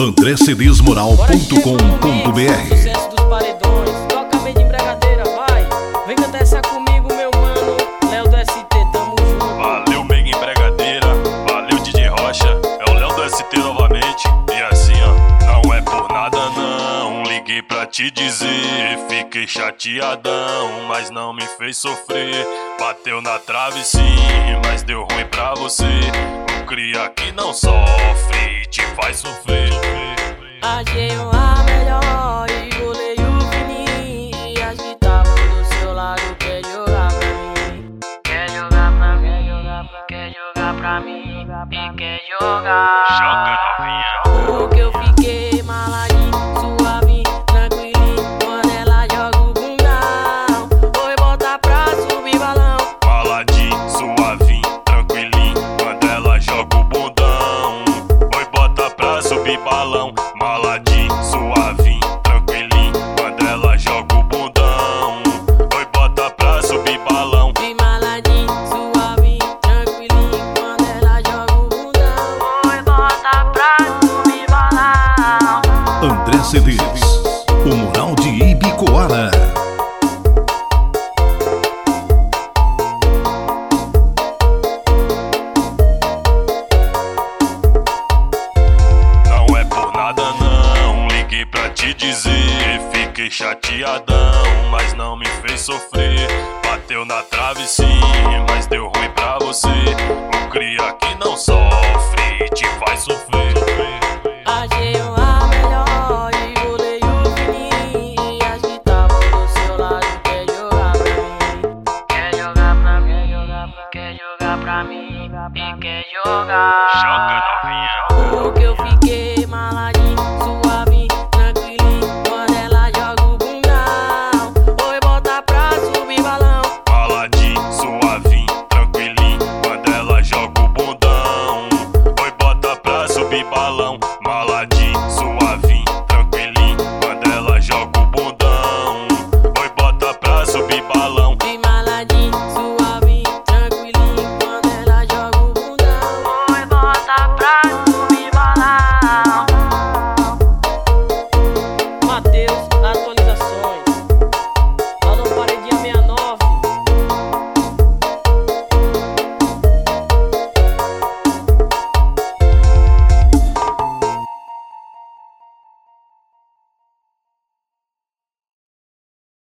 andrecedesmoral.com.br é assim, é te dizer. Fiquei chateadão, mas não me fez sofrer. Bateu na trave sim, mas deu ruim pra você. O cria que não sofre, te faz sofrer. Achei uma melhor e golei o fininho. E as que tavam do seu lado quer jogar pra mim. Quer jogar pra mim, quer jogar pra mim. E quer jogar. Joga novinha. Subir balão. Maladinho, suavinho, tranquilinho. Quando ela joga o bundão, oi, bota pra subir balão. Bem maladinho, suave, tranquilinho. Quando ela joga o bundão, oi, bota pra subir balão. André CDs, o mural de Ibicoara. chateadão, mas não me fez sofrer. Bateu na trave sim, mas deu ruim pra você. O cria que não sofre te faz sofrer. Achei uma melhor e bolei o fininho. E as que estavam do seu lado quer jogar pra mim. Quer jogar pra mim, quer jogar pra mim. E quer jogar. Joga